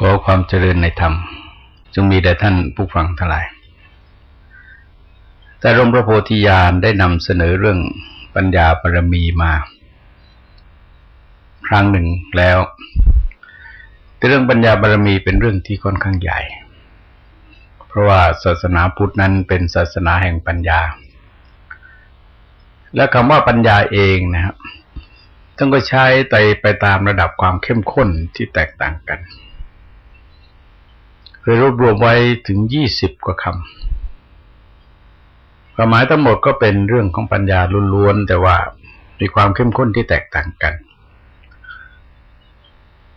ขอความเจริญในธรรม จงมีแด่ท่านผู้ฟังทั้งหลาย แต่รมพระโพธิญาณได้นำเสนอเรื่องปัญญาปรมีมา ครั้งหนึ่งแล้ว แต่เรื่องปัญญาบารมีเป็นเรื่องที่ค่อนข้างใหญ่ เพราะว่าศาสนาพุทธนั้นเป็นศาสนาแห่งปัญญา และคำว่าปัญญาเองนะครับต้องก็ใช้ไปไปตามระดับความเข้มข้นที่แตกต่างกัน เคยรวบรวมไว้ถึงยี่สิบกว่าคำความหมายทั้งหมดก็เป็นเรื่องของปัญญาล้วนๆแต่ว่ามีความเข้มข้นที่แตกต่างกัน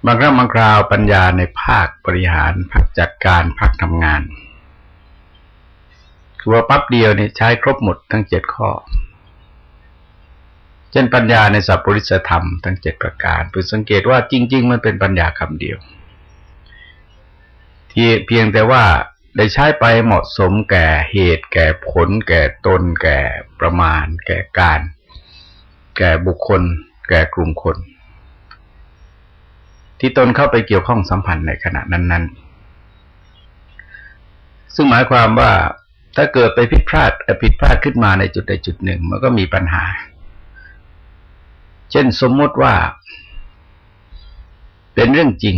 บางครั้งบางคราวปัญญาในภาคบริหารภาคจัดการภาคทำงาน คือว่าปั๊บเดียวเนี่ยใช้ครบหมดทั้งเจ็ดข้อ เช่นปัญญาในสัพปริสธรรมทั้งเจ็ดประการเพื่อสังเกตว่าจริง ๆ มันเป็นปัญญาคำเดียว เพียงแต่ว่าได้ใช้ไปเหมาะสมแก่เหตุ แก่ผล แก่ตน แก่ประมาณ แก่การ แก่บุคคล แก่กลุ่มคน ที่ตนเข้าไปเกี่ยวข้องสัมพันธ์ในขณะนั้น ๆ ซึ่งหมายความว่าถ้าเกิดไปผิดพลาดผิดพลาดขึ้นมาในจุดใดจุดหนึ่ง มันก็มีปัญหา เช่นสมมติว่า เป็นเรื่องจริง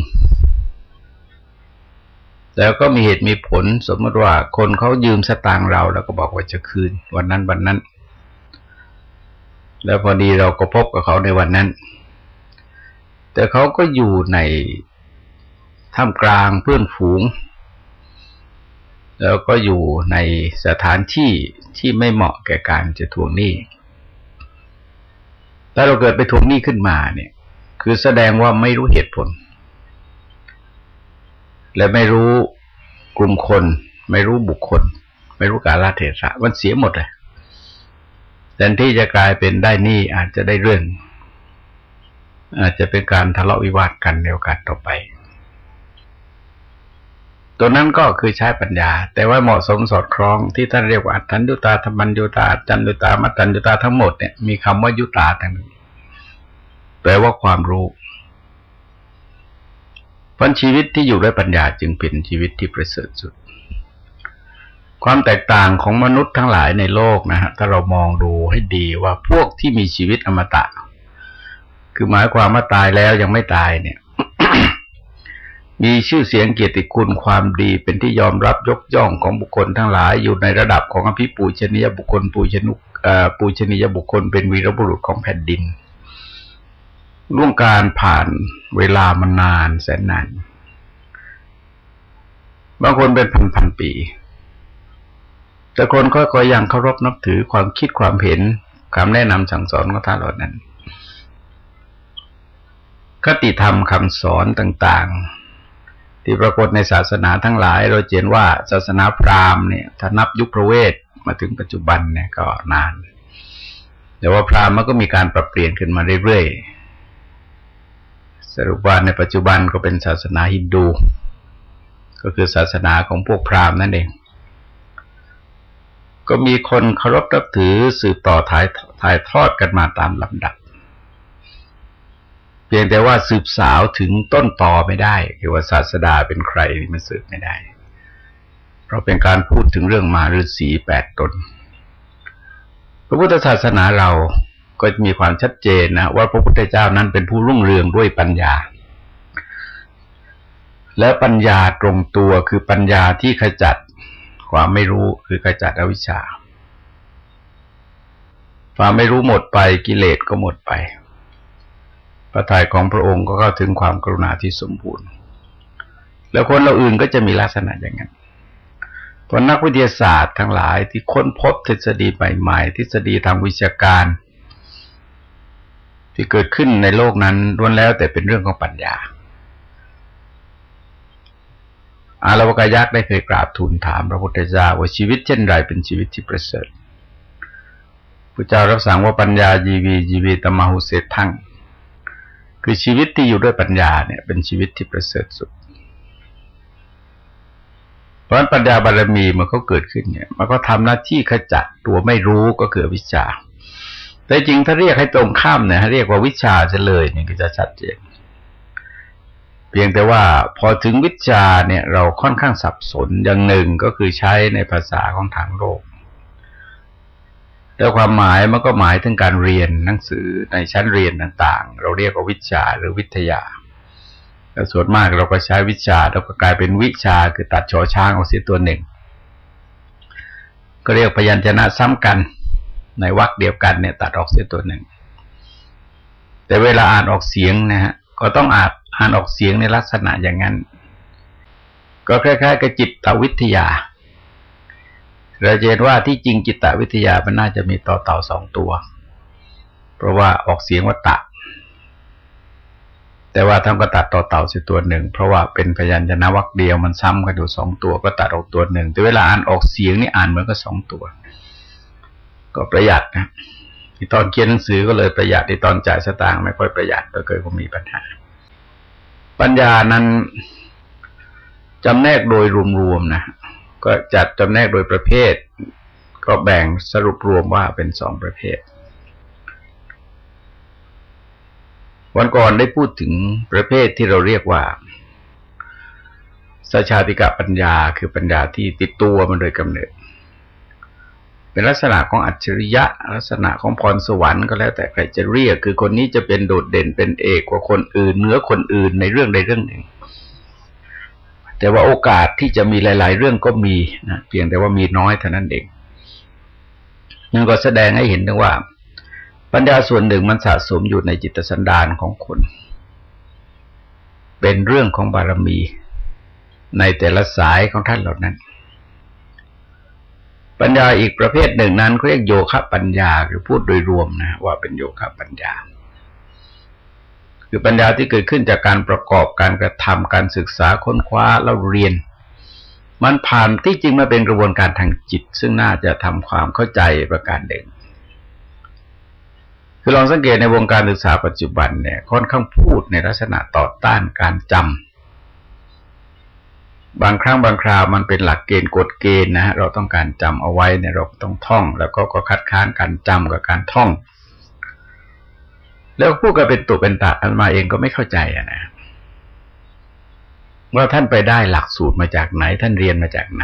แล้วก็มีเหตุมีผลสมมติว่าคนเขายืมสตางค์เราแล้วก็บอกว่าจะคืน วันนั้นวันนั้น แล้วพอดีเราก็พบกับเขาในวันนั้น แต่เขาก็อยู่ในท่ามกลางเพื่อนฝูง แล้วก็อยู่ในสถานที่ที่ไม่เหมาะแก่การจะทวงหนี้ถ้าเราเกิดไปทวงหนี้ขึ้นมาเนี่ย คือแสดงว่าไม่รู้เหตุผล และไม่รู้กลุ่มคน ไม่รู้บุคคล ไม่รู้กาลเทศะมันเสียหมดเลยแทนที่จะกลายเป็นได้นี่อาจจะได้เรื่อง อาจจะเป็นการทะเลาะวิวาทกันในโอกาสต่อไป ตัวนั้นก็คือใช้ปัญญา แต่ว่าเหมาะสมสอดคล้องที่ท่านเรียกว่าอัตัญญุตาธรรมัญญุตาจันญุตามัตตัญญุตาทั้งหมดเนี่ยมีคำว่ายุตาทั้งนั้แปลว่าความรู้ พราะชีวิตที่อยู่ด้วยปัญญาจึงเป็นชีวิตที่ประเสริฐสุด ความแตกต่างของมนุษย์ทั้งหลายในโลกนะฮะถ้าเรามองดูให้ดีว่าพวกที่มีชีวิตอมตะ คือหมายความว่าตายแล้วยังไม่ตายเนี่ย มีชื่อเสียงเกียรติคุณความดีเป็นที่ยอมรับยกย่องของบุคคลทั้งหลาย อยู่ในระดับของอภิปูชนียบุคคลปูชนุปูชนียบุคคลเป็นวีรบุรุษของแผ่นดิน ล่วงการผ่านเวลามานานแสนนาน บางคนเป็นพันพันปี แต่คนก็ก็ยังเคารพนับถือความคิดความเห็นคำแนะนำสั่งสอนของท่านเหล่านั้นคติธรรมคำสอนต่างๆ ที่ปรากฏในศาสนาทั้งหลาย เราเห็นว่าศาสนาพราหมณ์เนี่ยถ้านับยุคพระเวทมาถึงปัจจุบันเนี่ยก็นาน แต่ว่าพราหมณ์มันก็มีการปรับเปลี่ยนขึ้นมาเรื่อยๆ สรุปว่าในปัจจุบันก็เป็นศาสนาฮินดู ก็คือศาสนาของพวกพราหมณ์นั่นเอง ก็มีคนเคารพนับถือสืบต่อถ่ายถ่ายทอดกันมาตามลำดับ เพียงแต่ว่าสืบสาวถึงต้นตอไม่ได้คือว่าศาสดาเป็นใครมันสืบไม่ได้ เพราะเป็นการพูดถึงเรื่องมาฤาษีแปดตน พระพุทธศาสนาเรา ก็มีความชัดเจนนะว่าพระพุทธเจ้านั้นเป็นผู้รุ่งเรืองด้วยปัญญา และปัญญาตรงตัวคือปัญญาที่ขจัดความไม่รู้คือขจัดอวิชชาความไม่รู้หมดไปกิเลสก็หมดไป พระทัยของพระองค์ก็เข้าถึงความกรุณาที่สมบูรณ์ แล้วคนเราอื่นก็จะมีลักษณะอย่างนั้นเพราะนักวิทยาศาสตร์ทั้งหลายที่ค้นพบทฤษฎีใหม่ๆ ทฤษฎีทางวิชาการ ที่เกิดขึ้นในโลกนั้นล้วนแล้วแต่เป็นเรื่องของปัญญา อารวกายักษ์ได้เคยกราบทูลถามพระพุทธเจ้าว่าชีวิตเช่นไรเป็นชีวิตที่ประเสริฐพระเจ้ารับสั่งว่าปัญญาจีวีจีวีตมหุเสทั้งคือชีวิตที่อยู่ด้วยปัญญาเนี่ยเป็นชีวิตที่ประเสริฐสุด เพราะปัญญาบารมีมันก็เกิดขึ้นเนี่ย มันก็ทำหน้าที่ขจัดตัวไม่รู้ก็คือวิชา แต่จริงถ้าเรียกให้ตรงข้ามเนี่ยเรียกว่าวิชาจะเลยเนี่ยก็จะชัดเจนเพียงแต่ว่าพอถึงวิชาเนี่ยเราค่อนข้างสับสนอย่างหนึ่งก็คือใช้ในภาษาของทางโลกแล้วความหมายมันก็หมายถึงการเรียนหนังสือในชั้นเรียนต่างๆ เราเรียกว่าวิชาหรือวิทยาแต่ส่วนมากเราก็ใช้วิชาแล้วก็กลายเป็นวิชาคือตัดชอช้างออกเสียตัวหนึ่ง ก็เรียกพยัญชนะซ้ำกัน ในวรรคเดียวกันเนี่ยตัดออกเสียตัวหนึ่ง แต่เวลาอ่านออกเสียงนะฮะก็ต้องอ่านอ่านออกเสียงในลักษณะอย่างนั้น ก็คล้ายๆกับจิตวิทยา เราเห็นว่าที่จริงจิตวิทยามันน่าจะมีต่อเต่าสองตัว เพราะว่าออกเสียงว่าตะ แต่ว่าทำก็ตัดต่อเต่าสิตัวหนึ่ง เพราะว่าเป็นพยัญชนะวรรคเดียวมันซ้ำกันอยู่สองตัวก็ตัดออกตัวหนึ่งแต่เวลาอ่านออกเสียงนี่อ่านเหมือนกับสองตัว ก็ประหยัดนะที่ตอนเขียนหนังสือก็เลยประหยัดที่ตอนจ่ายสตางค์ไม่ค่อยประหยัดก็เคยก็มีปัญหา ปัญญานั้นจำแนกโดยรวมๆนะก็จัดจำแนกโดยประเภท ก็แบ่งสรุปรวมว่าเป็นสองประเภท วันก่อนได้พูดถึงประเภทที่เราเรียกว่าสชาติกะปัญญาคือปัญญาที่ติดตัวมาโดยกำเนิด เป็นลักษณะของอัจฉริยะ ลักษณะของพรสวรรค์ก็แล้วแต่ใครจะเรียก คือคนนี้จะเป็นโดดเด่นเป็นเอกกว่าคนอื่นเหนือคนอื่นในเรื่องใดเรื่องหนึ่ง แต่ว่าโอกาสที่จะมีหลาย ๆ เรื่องก็มีนะเพียงแต่ว่ามีน้อยเท่านั้นเองนั่นก็แสดงให้เห็นถึงว่า ปัญญาส่วนหนึ่งมันสะสมอยู่ในจิตสันดานของคน เป็นเรื่องของบารมี ในแต่ละสายของท่านเหล่านั้น ปัญญาอีกประเภทหนึ่งนั้นเขาเรียกโยคะปัญญาหรือพูดโดยรวมนะว่าเป็นโยคะปัญญา คือปัญญาที่เกิดขึ้นจากการประกอบการกระทำการศึกษาค้นคว้าแล้วเรียน มันผ่านที่จริงมาเป็นกระบวนการทางจิต ซึ่งน่าจะทำความเข้าใจประการเด่นคือลองสังเกตในวงการศึกษาปัจจุบันเนี่ยค่อนข้างพูดในลักษณะต่อต้านการจำ บางครั้งบางคราวมันเป็นหลักเกณฑ์กฎเกณฑ์นะฮะเราต้องการจำเอาไว้เนี่ยเราต้องท่อง แล้วก็ก็คัดค้านการจำกับการท่อง แล้วพูดกันเป็นตุเป็นตะอันมาเองก็ไม่เข้าใจอะนะว่าท่านไปได้หลักสูตรมาจากไหน ท่านเรียนมาจากไหน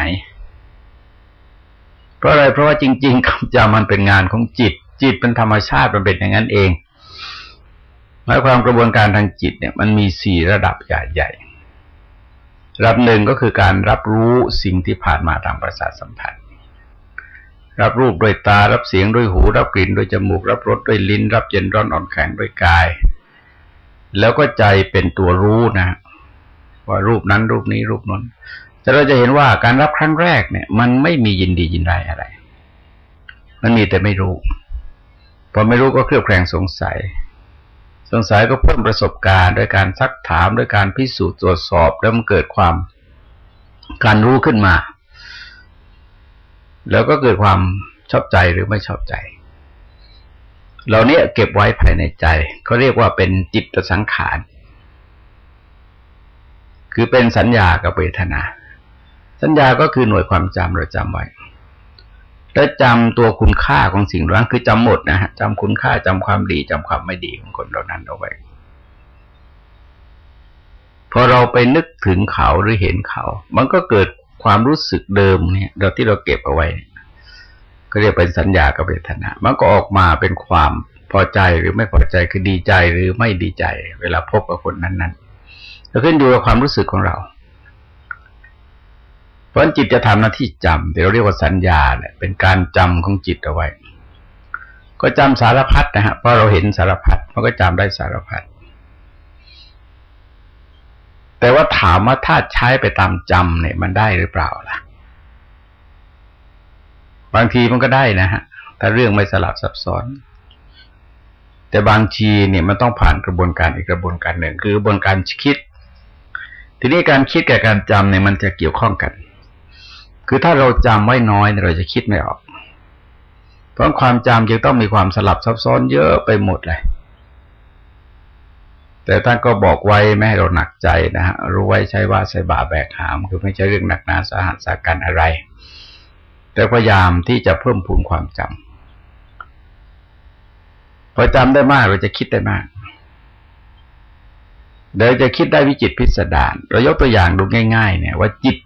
เพราะอะไรเพราะว่าจริงๆคำจำมันเป็นงานของจิต จิตเป็นธรรมชาติมันเป็นอย่างนั้นเองหมายความกระบวนการทางจิตเนี่ย มันมีสี่ระดับใหญ่ๆ ระดับหนึ่งก็คือการรับรู้สิ่งที่ผ่านมาทางประสาทสัมผัส รับรูปด้วยตา รับเสียงด้วยหู รับกลิ่นด้วยจมูก รับรสด้วยลิ้น รับเย็นร้อนอ่อนแข็งด้วยกาย แล้วก็ใจเป็นตัวรู้นะ ว่ารูปนั้นรูปนี้รูปนั้น แต่เราจะเห็นว่าการรับครั้งแรกเนี่ย มันไม่มียินดียินร้ายอะไร มันมีแต่ไม่รู้ พอไม่รู้ก็เครือบแคลงสงสัย สงสัยก็เพิ่มประสบการณ์โดยการซักถามโดยการพิสูจน์ตรวจสอบแล้วมันเกิดความการรู้ขึ้นมา แล้วก็เกิดความชอบใจหรือไม่ชอบใจ เราเนี้ยเก็บไว้ภายในใจเขาเรียกว่าเป็นจิตสังขาร คือเป็นสัญญากับเวทนา สัญญาก็คือหน่วยความจำเราจำไว้ แล้วจำตัวคุณค่าของสิ่งนั้นคือจำหมดนะฮะจำคุณค่าจำความดีจำความไม่ดีของคนเหล่านั้นเอาไว้ พอเราไปนึกถึงเขาหรือเห็นเขา มันก็เกิดความรู้สึกเดิมเนี่ยเราที่เราเก็บเอาไว้ ก็เรียกเป็นสัญญากับเวทนา มันก็ออกมาเป็นความพอใจหรือไม่พอใจคือดีใจหรือไม่ดีใจ เวลาพบกับคนนั้นๆก็ขึ้นอยู่กับความรู้สึกของเรา ราะจิตจะทำหน้าที่จำที่เราเรียกว่าสัญญาแหละเป็นการจำของจิตเอาไว้ ก็จำสารพัดนะฮะเพราะเราเห็นสารพัดมันก็จำได้สารพัดแต่ว่าถามว่าถ้าใช้ไปตามจำเนี่ยมันได้หรือเปล่าล่ะ บางทีมันก็ได้นะฮะถ้าเรื่องไม่สลับซับซ้อน แต่บางทีเนี่ยมันต้องผ่านกระบวนการอีกกระบวนการหนึ่งคือกระบวนการคิด ทีนี้การคิดกับการจำเนี่ยมันจะเกี่ยวข้องกัน คือถ้าเราจำไว้น้อยเราจะคิดไม่ออก เพราะความจำจึงต้องมีความสลับซับซ้อนเยอะไปหมดเลย แต่ท่านก็บอกไว้ไม่ให้เราหนักใจนะฮะรู้ไว้ใช้ว่าใช้บาแบกหาม คือไม่ใช่เรื่องหนักหนาสาหัสสาการอะไร แต่พยายามที่จะเพิ่มพูนความจำพอจำได้มากเราจะคิดได้มากเดี๋ยวจะคิดได้วิจิตพิสดารเรายกตัวอย่างดูง่าย ๆ เนี่ยว่าจิต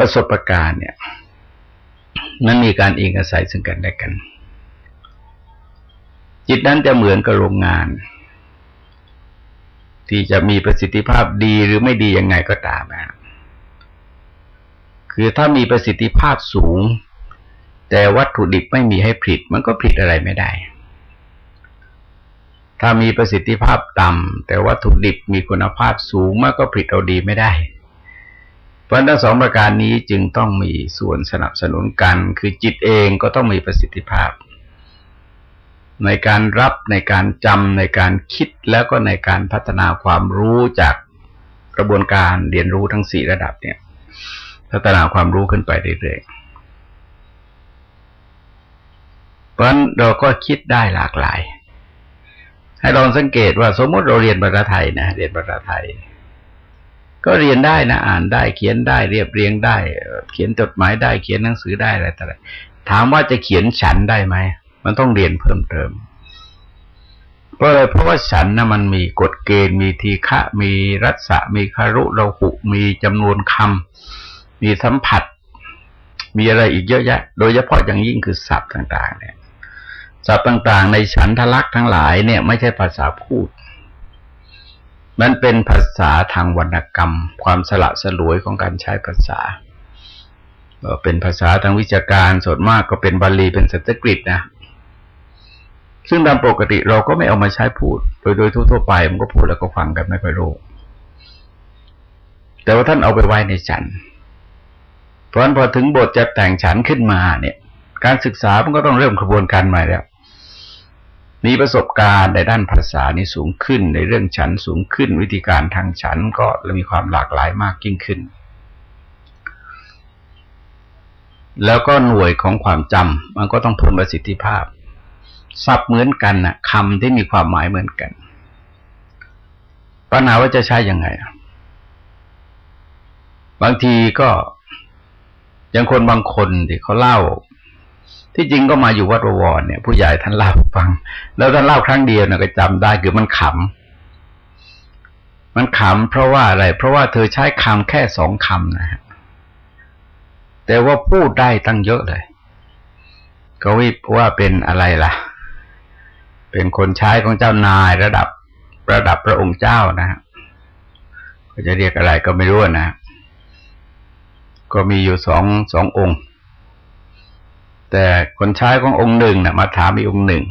ประสบการณ์เนี่ย มันมีการอิงอาศัยซึ่งกันและกัน จิตนั้นจะเหมือนกับโรงงาน ที่จะมีประสิทธิภาพดีหรือไม่ดียังไงก็ตามนะคือถ้ามีประสิทธิภาพสูง แต่วัตถุดิบไม่มีให้ผลิต มันก็ผลิตอะไรไม่ได้ ถ้ามีประสิทธิภาพต่ำแต่วัตถุดิบมีคุณภาพสูงมันก็ผลิตเอาดีไม่ได้ เพราะทั้งสองประการนี้จึงต้องมีส่วนสนับสนุนกัน คือจิตเองก็ต้องมีประสิทธิภาพ ในการรับในการจำในการคิดแล้วก็ในการพัฒนาความรู้จากกระบวนการเรียนรู้ทั้งสี่ระดับเนี่ย พัฒนาความรู้ขึ้นไปเรื่อยๆเพราะฉะนั้นเราก็คิดได้หลากหลาย ให้ลองสังเกตว่าสมมติเราเรียนภาษาไทยนะเรียนภาษาไทย ก็เรียนได้นะอ่านได้เขียนได้เรียบเรียงได้ เขียนจดหมายได้เขียนหนังสือได้อะไรต่ออะไรถามว่าจะเขียนฉันได้ไหมมันต้องเรียนเพิ่มเติมเพราะอะไรเพราะว่าฉันนะมันมีกฎเกณฑ์มีทีฆะมีรัศมีคารุเราหุมีจำนวนคำมีสัมผัส มีอะไรอีกเยอะแยะ โดยเฉพาะอย่างยิ่งคือศัพท์ต่าง ๆ เนี่ยศัพท์ต่าง ๆ ในฉันทลักษ์ทั้งหลายเนี่ย ไม่ใช่ภาษาพูด มันเป็นภาษาทางวรรณกรรม ความสละสลวยของการใช้ภาษาเป็นภาษาทางวิชาการส่วนมากก็เป็นบาลีเป็นสันสกฤตนะซึ่งตามปกติเราก็ไม่เอามาใช้พูด โดยโดยทั่วๆไปมันก็พูดแล้วก็ฟังกันไม่ค่อยรู้แต่ว่าท่านเอาไปไว้ในฉัน เพราะฉะนั้นพอถึงบทจะแต่งฉันขึ้นมาเนี่ย การศึกษามันก็ต้องเริ่มกระบวนการใหม่แล้ว มีประสบการณ์ในด้านภาษานี่สูงขึ้น ในเรื่องฉันสูงขึ้น วิธีการทางฉันก็มีความหลากหลายมากยิ่งขึ้น แล้วก็หน่วยของความจำมันก็ต้องเพิ่มประสิทธิภาพศัพท์เหมือนกันนะคำที่มีความหมายเหมือนกันปัญหาว่าจะใช้ยังไง บางทีก็อย่างคนบางคนที่เขาเล่า ที่จริงก็มาอยู่วัดวรเนี่ย ผู้ใหญ่ท่านเล่าฟัง แล้วท่านเล่าครั้งเดียวเนี่ยก็จำได้คือมันขำมันขำเพราะว่าอะไร เพราะว่าเธอใช้คำแค่สองคำนะฮะแต่ว่าพูดได้ตั้งเยอะเลย ก็วิว่าเป็นอะไรล่ะ เป็นคนใช้ของเจ้านายระดับระดับพระองค์เจ้านะฮะก็จะเรียกอะไรก็ไม่รู้นะ ก็มีอยู่สองสององค์ แต่คนใช้ขององค์หนึ่งนะ่ะ มาถามอีกองค์หนึ่ง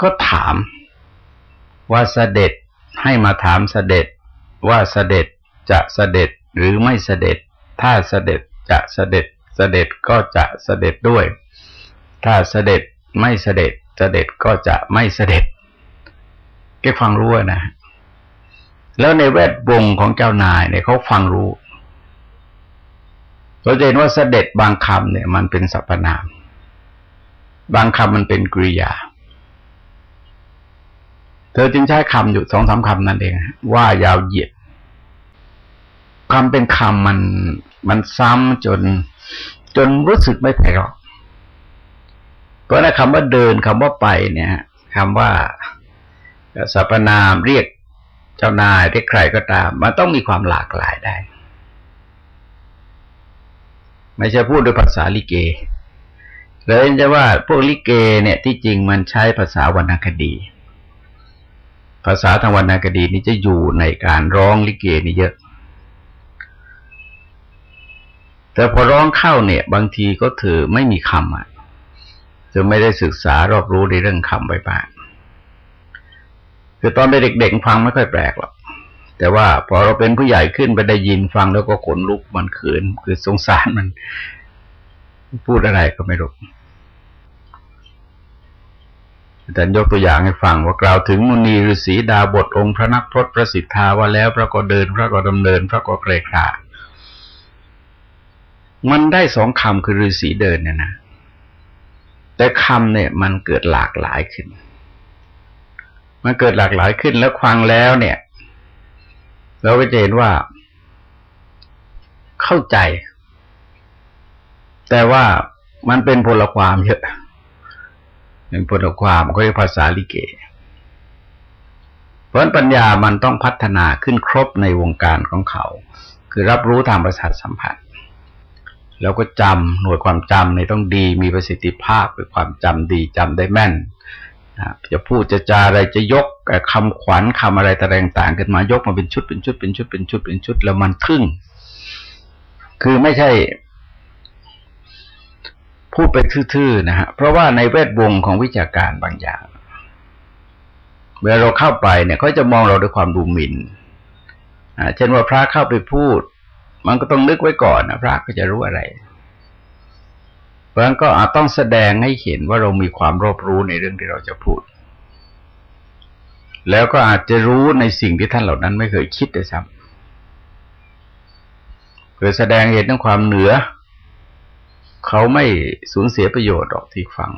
ก็ถามว่าเสด็จให้มาถามเสด็จว่าเสด็จจะเสด็จหรือไม่เสด็จ ถ้าเสด็จจะเสด็จเสด็จก็จะเสด็จด้วย ถ้าเสด็จไม่เสด็จเสด็จก็จะไม่เสด็จแกฟังรู้นะ แล้วในแวดวงของเจ้านายเนี่ยเขาฟังรู้ เราจะเห็นว่าเสด็จบางคำเนี่ย มันเป็นสรรพนาม บางคำมันเป็นกริยา เธอจึงใช้คำอยู่สองสามคำนั่นเอง ว่ายาวเหยียดคำเป็นคำมันมันซ้ำจน จนรู้สึกไม่ไพเราะเพราะนั้นคำว่าเดินคำว่าไปเนี่ยคำว่าสรรพนามเรียกเจ้านายเรียกใครก็ตาม มันต้องมีความหลากหลายได้ ไม่ใช่พูดด้วยภาษาลิเกเลยจะว่าพวกลิเกเนี่ยที่จริงมันใช้ภาษาวรรณคดี ภาษาทางวรรณคดีนี่จะอยู่ในการร้องลิเกนี่เยอะ แต่พอร้องเข้าเนี่ย บางทีก็ถือไม่มีคำอะจะไม่ได้ศึกษารอบรู้ในเรื่องคำไปบ้างคือตอนเป็นเด็กๆฟังไม่ค่อยแปลกหรอก แต่ว่าพอเราเป็นผู้ใหญ่ขึ้นไปได้ยินฟังแล้วก็ขนลุกมันเขินคือสงสารมัน พูดอะไรก็ไม่รู้แต่ยกตัวอย่างให้ฟังว่ากล่าวถึงมุนีฤาษีดาบทองค์พระนักพรตประสิทธาว่าแล้ว พระก็เดิน พระก็ดำเนิน พระก็เกรครามันได้สองคำคือฤาษีเดินเนี่ยนะแต่คำเนี่ย มันเกิดหลากหลายขึ้น มันเกิดหลากหลายขึ้นแล้วฟังแล้วเนี่ย เราก็จะเห็นว่า เข้าใจ แต่ว่ามันเป็นพลความเยอะเป็นบทความก็เรียกภาษาลิเกเพราะปัญญามันต้องพัฒนาขึ้นครบในวงการของเขา คือรับรู้ทางประสาทสัมผัส แล้วก็จำหน่วยความจำในต้องดี มีประสิทธิภาพเป็นความจำดีจำได้แม่น จะพูดจะจาอะไรจะยกคำขวัญคำอะไรต่างๆขึ้นมายกมาเป็นชุดเป็นชุดเป็นชุดเป็นชุดเป็นชุดแล้วมันทึ่ง คือไม่ใช่ พูดไปทื่อๆนะฮะเพราะว่าในแวดวงของวิชาการบางอย่างเมื่อเราเข้าไปเนี่ยเขาจะมองเราด้วยความดูหมิน่นเช่นว่าพระเข้าไปพูด มันก็ต้องนึกไว้ก่อนนะพระก็จะรู้อะไร ราะฉะนั้นก็อาจต้องแสดงให้เห็นว่าเรามีความรอบรู้ในเรื่องที่เราจะพูด แล้วก็อาจจะรู้ในสิ่งที่ท่านเหล่านั้นไม่เคยคิดเลยซ้ำเพื่อแสดงเห็นถึงความเหนือ เขาไม่สูญเสียประโยชน์หรอกที่ฟัง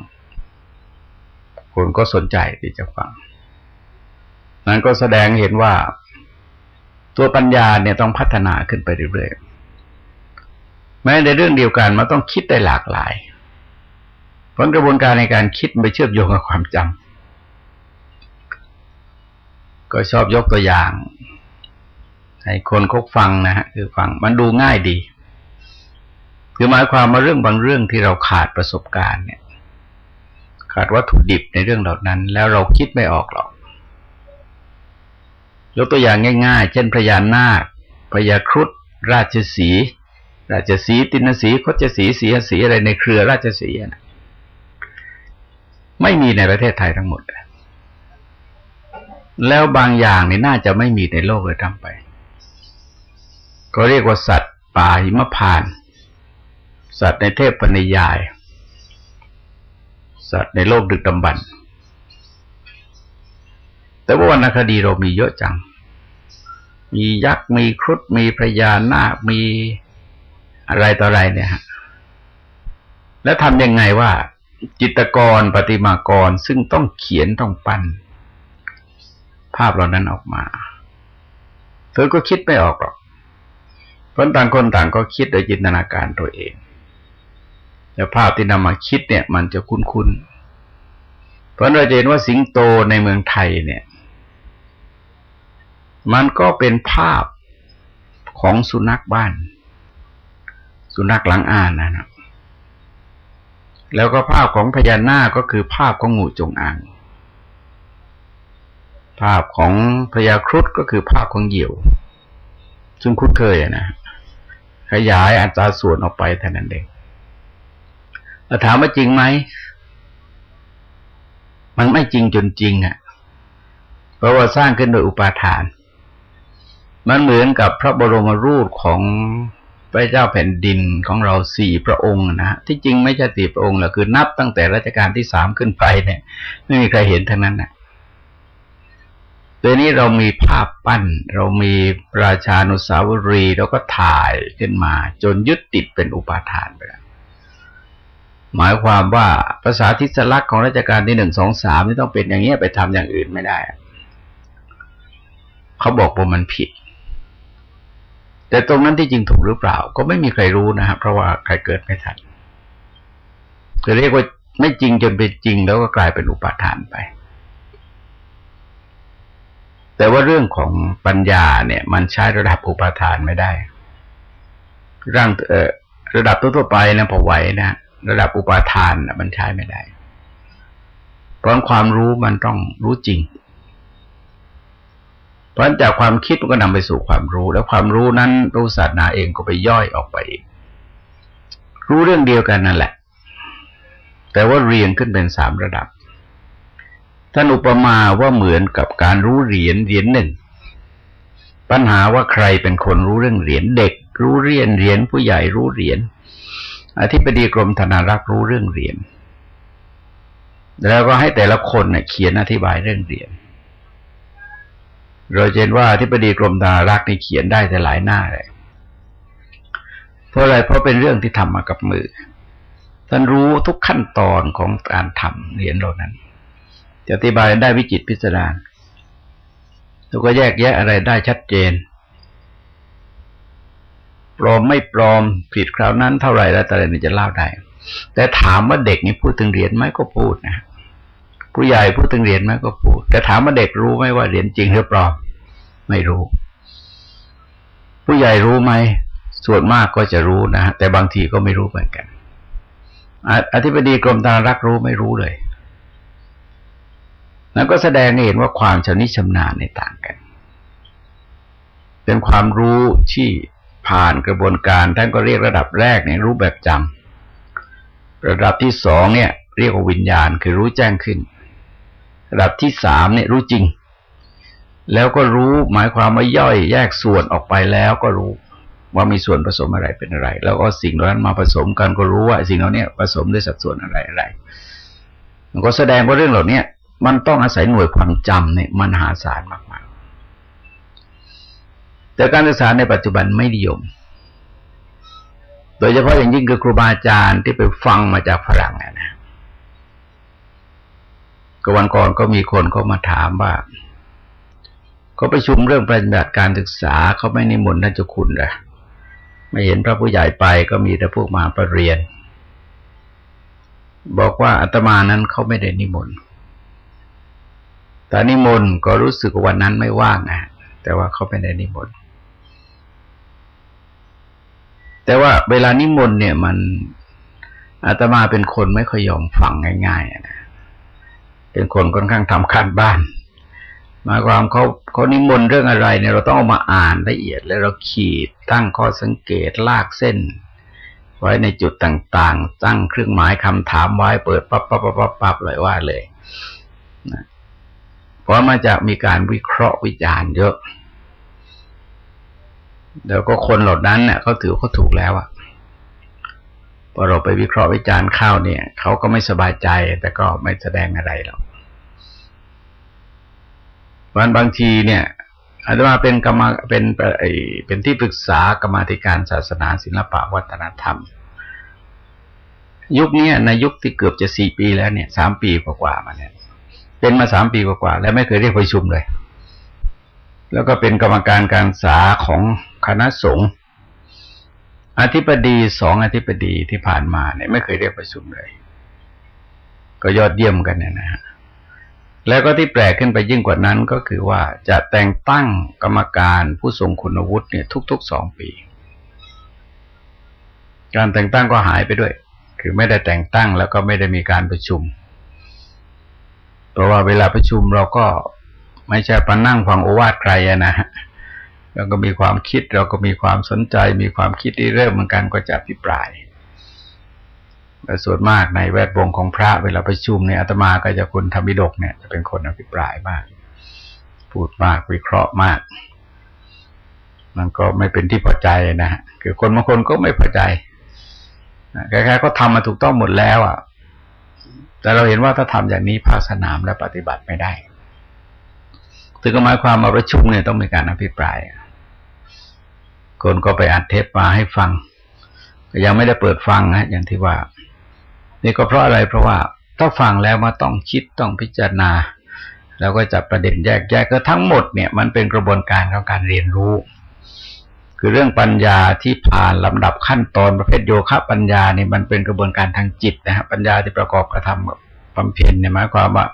คนก็สนใจที่จะฟัง นั้นก็แสดงเห็นว่าตัวปัญญาเนี่ยต้องพัฒนาขึ้นไปเรื่อยๆแม้ในเรื่องเดียวกันมันต้องคิดได้หลากหลาย ผลกระบวนการในการคิดไปเชื่อมโยงกับความจำก็ชอบยกตัวอย่าง ให้คนคกฟังนะฮะคือฟังมันดูง่ายดี คือหมายความมาเรื่องบางเรื่องที่เราขาดประสบการณ์เนี่ย ขาดวัตถุดิบในเรื่องเหล่านั้น แล้วเราคิดไม่ออกหรอก ยกตัวอย่างง่าย ๆ เช่นพระยานาคพญาครุฑราชสีราชสีตินสีคจสีสีสีอะไรในเครือราชสีนะ ไม่มีในประเทศไทยทั้งหมด แล้วบางอย่างนี่น่าจะไม่มีในโลกเลยทั้งไป ก็เรียกว่าสัตว์ป่าหิมพาน สัตว์ในเทพปณิยาย สัตว์ในโลกดึกดำบรรแต่ว่าวรรณคดีเรามีเยอะจัง มียักษ์ มีครุฑ มีพระยานาค มีอะไรต่ออะไรเนี่ยฮะแล้วทำยังไงว่า จิตกรปฏิมากรซึ่งต้องเขียนต้องปั้น ภาพเหล่านั้นออกมา เธอก็คิดไม่ออกหรอกเพราะต่างคนต่างก็คิดโดยจินตนาการตัวเอง แต่ภาพที่นำมาคิดเนี่ย มันจะคุ้นๆ เพราะเราจะเห็นว่าสิงโตในเมืองไทยเนี่ย มันก็เป็นภาพของสุนัขบ้าน สุนัขหลังอ่านนะครับ แล้วก็ภาพของพญานาคก็คือภาพของงูจงอาง ภาพของพญาครุฑก็คือภาพของเหยี่ยว ซึ่งคุ้นเคยนะ ขยายอัตราส่วนออกไปเท่านั้นเองถามว่าจริงไหม มันไม่จริงจนจริงอะ เพราะว่าสร้างขึ้นโดยอุปาทาน มันเหมือนกับพระบรมรูปของ พระเจ้าแผ่นดินของเราสี่พระองค์นะที่จริงไม่ใช่สี่พระองค์หรอกคือนับตั้งแต่รัชกาลที่สามขึ้นไปเนี่ย ไม่มีใครเห็นทั้งนั้นนะเดี๋ยวนี้เรามีภาพปั้น เรามีราชานุสาวรีแล้วก็ถ่ายขึ้นมา จนยึดติดเป็นอุปาทานไปแล้วหมายความว่าภาษาทิศลักษณ์ของรัชกาลที่หนึ่งสองสามนี่ต้องเป็นอย่างนี้ยไปทำอย่างอื่นไม่ได้ เขาบอกว่ามันผิด แต่ตรงนั้นที่จริงถูกหรือเปล่า ก็ไม่มีใครรู้นะครับเพราะว่าใครเกิดไม่ทันจะเรียกว่าไม่จริงจนเป็นจริงแล้วก็กลายเป็นอุปาทานไป แต่ว่าเรื่องของปัญญาเนี่ย มันใช้ระดับอุปาทานไม่ได้ ร่างเออระดับทั่วไปนะพอไหวนะระดับอุปาทานนะมันใช้ไม่ได้เพราะความรู้มันต้องรู้จริง เพราะจากความคิดมันก็นำไปสู่ความรู้ แล้วความรู้นั้นรู้ศาสนาเองก็ไปย่อยออกไปอีกรู้เรื่องเดียวกันนั่นแหละ แต่ว่าเรียงขึ้นเป็นสามระดับ ท่านอุปมาว่าเหมือนกับการรู้เหรียญเหรียญหนึ่ง ปัญหาว่าใครเป็นคนรู้เรื่องเหรียญเด็ก รู้เรียนเหรียญผู้ใหญ่รู้เหรียญอธิบดีกรมธนารักษ์รู้เรื่องเหรียญแล้วก็ให้แต่ละคนเนี่ยเขียนอธิบายเรื่องเหรียญ เราเห็นว่าที่ปดีกรมธนารักษ์นี่เขียนได้แต่หลายหน้าเลยเพราะอะไรเพราะเป็นเรื่องที่ทำมากับมือ ท่านรู้ทุกขั้นตอนของการทำเหรียญเหล่านั้น จะอธิบายได้วิจิตพิสดารแล้วก็แยกแยะอะไรได้ชัดเจน ปลอมไม่ปลอมผิดคราวนั้นเท่าไหร่แล้วแต่อะไรนี่จะเล่าได้ แต่ถามว่าเด็กนี่พูดถึงเหรียญไหมก็พูดนะ ผู้ใหญ่พูดถึงเรียนไหมก็พูด แต่ถามว่าเด็กรู้ไหมว่าเรียนจริงหรือเปล่าไม่รู้ ผู้ใหญ่รู้ไหมส่วนมากก็จะรู้นะแต่บางทีก็ไม่รู้เหมือนกันอธิบดีกรมธนารักรู้ไม่รู้เลยนั่นก็แสดงให้เห็นว่าความชำนิชำนาญในต่างกัน เป็นความรู้ที่ผ่านกระบวนการท่านก็เรียกระดับแรกเนี่ยรู้แบบจำระดับที่สองเนี่ย เรียกว่าวิญญาณคือรู้แจ้งขึ้น ระดับที่สามเนี่ยรู้จริง แล้วก็รู้หมายความว่าย่อยแยกส่วนออกไปแล้วก็รู้ว่ามีส่วนผสมอะไรเป็นอะไร แล้วก็สิ่งเหล่านั้นมาผสมกันก็รู้ว่า สิ่งเหล่านี้ผสมด้วยสัดส่วนอะไรอะไร มันก็แสดงว่าเรื่องเหล่านี้มันต้องอาศัยหน่วยความจำเนี่ยมันหาศาลมากๆ แต่การศึกษาในปัจจุบันไม่นิยม โดยเฉพาะอย่างยิ่งคือครูบาอาจารย์ที่ไปฟังมาจากฝรั่งนะ ก็วันก่อนก็มีคนเข้ามาถามว่าเขาประชุมเรื่องปฏิบัติการศึกษาเขาไม่นิมนต์ท่านเจ้าคุณเลยไม่เห็นพระผู้ใหญ่ไปก็มีแต่พวกมาประเรียน บอกว่าอาตมานั้นเขาไม่ได้นิมนต์แต่นิมนต์ก็รู้สึกวันนั้นไม่ว่างนะแต่ว่าเขาไม่ได้นิมนต์แต่ว่าเวลานิมนต์เนี่ยมันอาตมาเป็นคนไม่ค่อยยอมฟังง่ายๆนะ เป็นคนค่อนข้างทำขั้นบ้านหมายความเขาเขานิมนต์เรื่องอะไรเนี่ยเราต้องเอามาอ่านละเอียด แล้วเราขีดตั้งข้อสังเกตลากเส้น ไว้ในจุดต่างๆ ตั้งเครื่องหมายคำถามไว้เปิดปั๊บปั๊บปั๊บปั๊บปั๊บเลยว่าเลยนะเพราะมันจะมีการวิเคราะห์วิจารณ์เยอะ แล้วก็คนเหล่านั้นเนี่ยเขาถือเขาถูกแล้วอะ พอเราไปวิเคราะห์วิจารณ์ข้าวเนี่ยเขาก็ไม่สบายใจแต่ก็ไม่แสดงอะไรหรอกวันบางทีเนี่ยอาจจะมาเป็นกรรมเป็นเป็นที่ปรึกษากรรมธิการศาสนาศิลปะวัฒนธรรม ยุคนี้ในยุคที่เกือบจะสี่ปีแล้วเนี่ยสามปีกว่ามาเนี่ย เป็นมาสามปีกว่าแล้วไม่เคยเรียกประชุมเลย แล้วก็เป็นกรรมการการศึกษาของคณะสงฆ์ อธิบดีสองอธิบดีที่ผ่านมาเนี่ยไม่เคยเรียกประชุมเลย ก็ยอดเยี่ยมกันเนี่ยนะฮะแล้วก็ที่แปลกขึ้นไปยิ่งกว่านั้นก็คือว่าจะแต่งตั้งกรรมการผู้ทรงคุณวุฒิเนี่ย ทุกๆสองปี การแต่งตั้งก็หายไปด้วย คือไม่ได้แต่งตั้งแล้วก็ไม่ได้มีการประชุม เพราะว่าเวลาประชุมเราก็ไม่ใช่ปนั่งฟังโอวาทใครนะฮะ เราก็มีความคิด เราก็มีความสนใจ มีความคิดที่เริ่มเหมือนกันก็จะพิปรายแต่ส่วนมากในแวดวงของพระเวลาประชุมเนี่ยอาตมาก็จะคุณธรรมิดกเนี่ยจะเป็นคนอภิปรายมาก พูดมากวิเคราะห์มาก มันก็ไม่เป็นที่พอใจนะฮะคือคนบางคนก็ไม่พอใจคล้ายๆก็ทำมาถูกต้องหมดแล้วอะ แต่เราเห็นว่าถ้าทำอย่างนี้ภาคสนามและปฏิบัติไม่ได้ถึงหมายความมาประชุมเนี่ยต้องมีการอภิปราย คนก็ไปอัดเทปมาให้ฟังยังไม่ได้เปิดฟังนะอย่างที่ว่า นี่ก็เพราะอะไรเพราะว่าถ้าฟังแล้วมาต้องคิดต้องพิจารณา แล้วก็จับประเด็นแยกแยกก็ทั้งหมดเนี่ย มันเป็นกระบวนการของการเรียนรู้ คือเรื่องปัญญาที่ผ่านลำดับขั้นตอนประเภทโยคะปัญญาเนี่ยมันเป็นกระบวนการทางจิตนะฮะปัญญาที่ประกอบกระทำบำเพ็ญเนี่ยหมายความว่า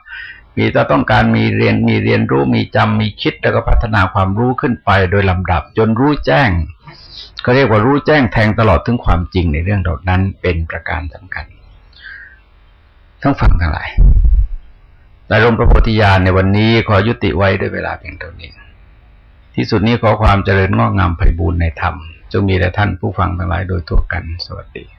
มีจะต้องการมีเรียนมีเรียนรู้มีจำมีคิดแล้วก็พัฒนาความรู้ขึ้นไปโดยลำดับ จนรู้แจ้ง เขาเรียกว่ารู้แจ้งแทงตลอดถึงความจริงในเรื่องเหล่านั้นเป็นประการสำคัญ ทั้งฟังทั้งหลายในรมพระโพธิญาณในวันนี้ขอยุติไว้ด้วยเวลาเพียงเท่านี้ ที่สุดนี้ขอความเจริญงอกงามไพบูรณ์ในธรรมจงมีแด่ท่านผู้ฟังทั้งหลายโดยทั่วกัน สวัสดี